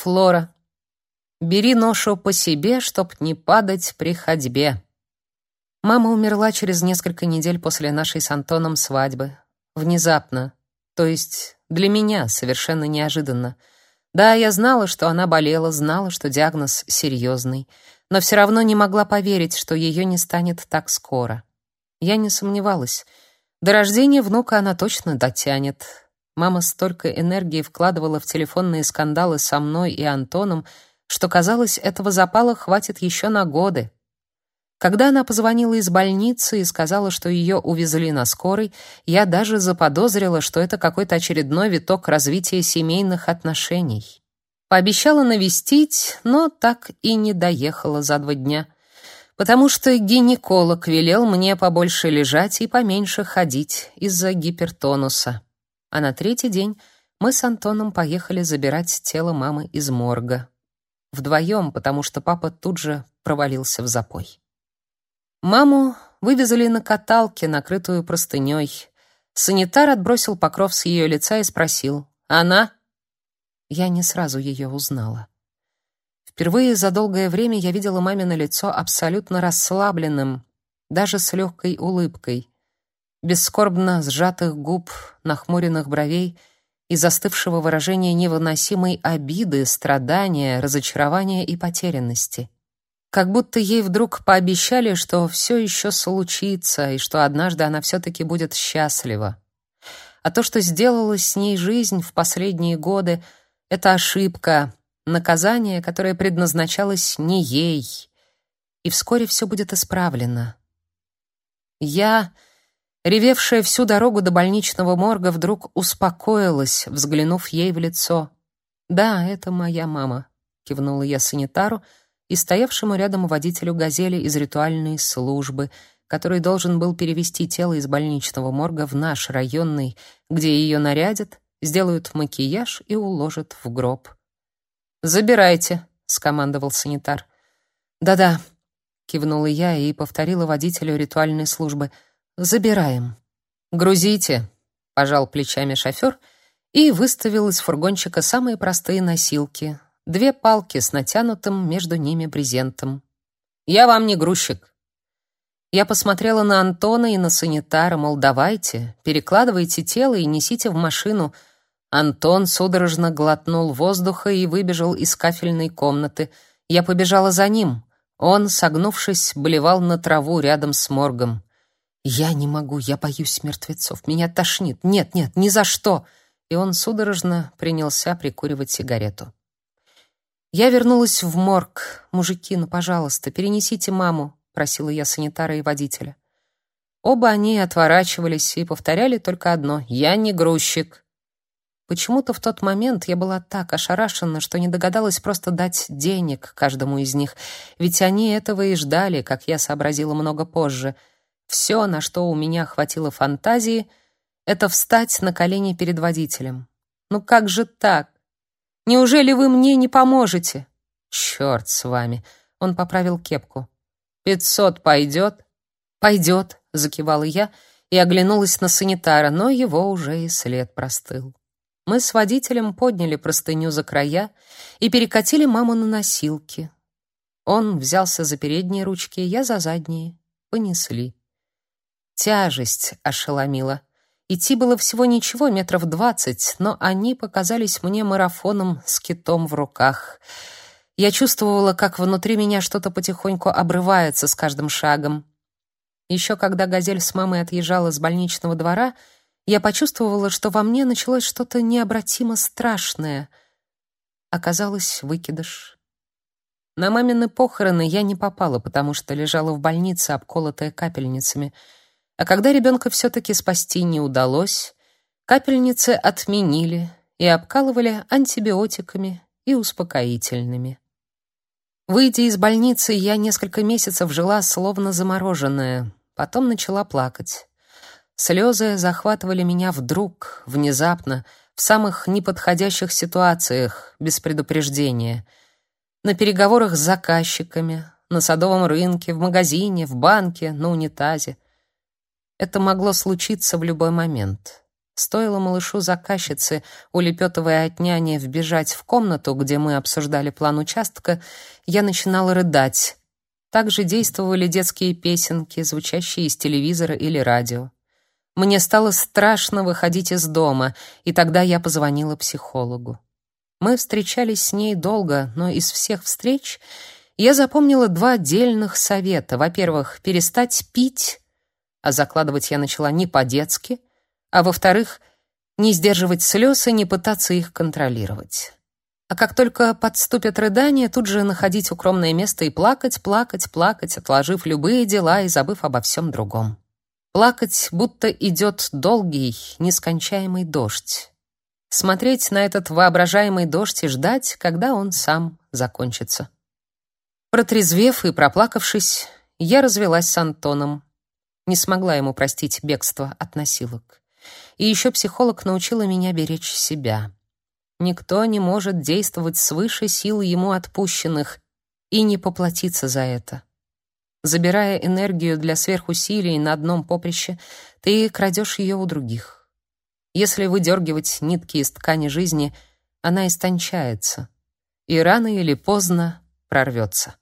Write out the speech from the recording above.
Флора. Бери ношу по себе, чтоб не падать при ходьбе. Мама умерла через несколько недель после нашей с Антоном свадьбы. Внезапно. То есть для меня совершенно неожиданно. Да, я знала, что она болела, знала, что диагноз серьезный, но все равно не могла поверить, что ее не станет так скоро. Я не сомневалась. До рождения внука она точно дотянет. Мама столько энергии вкладывала в телефонные скандалы со мной и Антоном, что казалось, этого запала хватит еще на годы. Когда она позвонила из больницы и сказала, что ее увезли на скорой, я даже заподозрила, что это какой-то очередной виток развития семейных отношений. Пообещала навестить, но так и не доехала за два дня, потому что гинеколог велел мне побольше лежать и поменьше ходить из-за гипертонуса. А на третий день мы с Антоном поехали забирать тело мамы из морга. Вдвоем, потому что папа тут же провалился в запой. Маму вывезли на каталке, накрытую простыней. Санитар отбросил покров с ее лица и спросил: "Она?" Я не сразу ее узнала. Впервые за долгое время я видела мамино лицо абсолютно расслабленным, даже с легкой улыбкой, без скорбно сжатых губ, нахмуренных бровей и застывшего выражения невыносимой обиды, страдания, разочарования и потерянности. Как будто ей вдруг пообещали, что все еще случится и что однажды она все-таки будет счастлива. А то, что сделала с ней жизнь в последние годы, это ошибка, наказание, которое предназначалось не ей. И вскоре все будет исправлено. Я, ревевшая всю дорогу до больничного морга, вдруг успокоилась, взглянув ей в лицо. «Да, это моя мама», — кивнула я санитару, — и стоявшему рядом водителю «Газели» из ритуальной службы, который должен был перевести тело из больничного морга в наш районный, где ее нарядят, сделают макияж и уложат в гроб. «Забирайте», — скомандовал санитар. «Да-да», — кивнула я и повторила водителю ритуальной службы. «Забираем». «Грузите», — пожал плечами шофер и выставил из фургончика самые простые носилки, две палки с натянутым между ними брезентом. «Я вам не грузчик». Я посмотрела на Антона и на санитара, мол, давайте, перекладывайте тело и несите в машину. Антон судорожно глотнул воздуха и выбежал из кафельной комнаты. Я побежала за ним. Он, согнувшись, блевал на траву рядом с моргом. «Я не могу, я боюсь мертвецов, меня тошнит. Нет, нет, ни за что!» И он судорожно принялся прикуривать сигарету. Я вернулась в морг. Мужики, ну, пожалуйста, перенесите маму, просила я санитара и водителя. Оба они отворачивались и повторяли только одно: "Я не грузчик". Почему-то в тот момент я была так ошарашена, что не догадалась просто дать денег каждому из них, ведь они этого и ждали, как я сообразила много позже. Все, на что у меня хватило фантазии, это встать на колени перед водителем. Ну как же так? Неужели вы мне не поможете? Черт с вами. Он поправил кепку. Пятьсот пойдет? Пойдет, закивала я и оглянулась на санитара, но его уже и след простыл. Мы с водителем подняли простыню за края и перекатили маму на носилки. Он взялся за передние ручки, я за задние. Понесли. Тяжесть ошеломила. Идти было всего ничего, метров двадцать, но они показались мне марафоном с китом в руках. Я чувствовала, как внутри меня что-то потихоньку обрывается с каждым шагом. Еще когда «Газель» с мамой отъезжала с больничного двора, я почувствовала, что во мне началось что-то необратимо страшное. Оказалось, выкидыш. На мамины похороны я не попала, потому что лежала в больнице, обколотая капельницами — а когда ребенка все-таки спасти не удалось, капельницы отменили и обкалывали антибиотиками и успокоительными. Выйдя из больницы, я несколько месяцев жила словно замороженная, потом начала плакать. Слезы захватывали меня вдруг, внезапно, в самых неподходящих ситуациях, без предупреждения. На переговорах с заказчиками, на садовом рынке, в магазине, в банке, на унитазе. Это могло случиться в любой момент. Стоило малышу-заказчице, улепетывая от няни, вбежать в комнату, где мы обсуждали план участка, я начинала рыдать. Также действовали детские песенки, звучащие из телевизора или радио. Мне стало страшно выходить из дома, и тогда я позвонила психологу. Мы встречались с ней долго, но из всех встреч я запомнила два отдельных совета. Во-первых, перестать пить, а закладывать я начала не по-детски — а во-вторых, не сдерживать слез и не пытаться их контролировать. А как только подступят рыдания, тут же находить укромное место и плакать, плакать, плакать, отложив любые дела и забыв обо всем другом. Плакать, будто идет долгий, нескончаемый дождь. Смотреть на этот воображаемый дождь и ждать, когда он сам закончится. Протрезвев и проплакавшись, я развелась с Антоном. Не смогла ему простить бегство от насилок. И еще психолог научила меня беречь себя. Никто не может действовать свыше сил ему отпущенных и не поплатиться за это. Забирая энергию для сверхусилий на одном поприще, ты крадешь ее у других. Если выдергивать нитки из ткани жизни, она истончается и рано или поздно прорвется.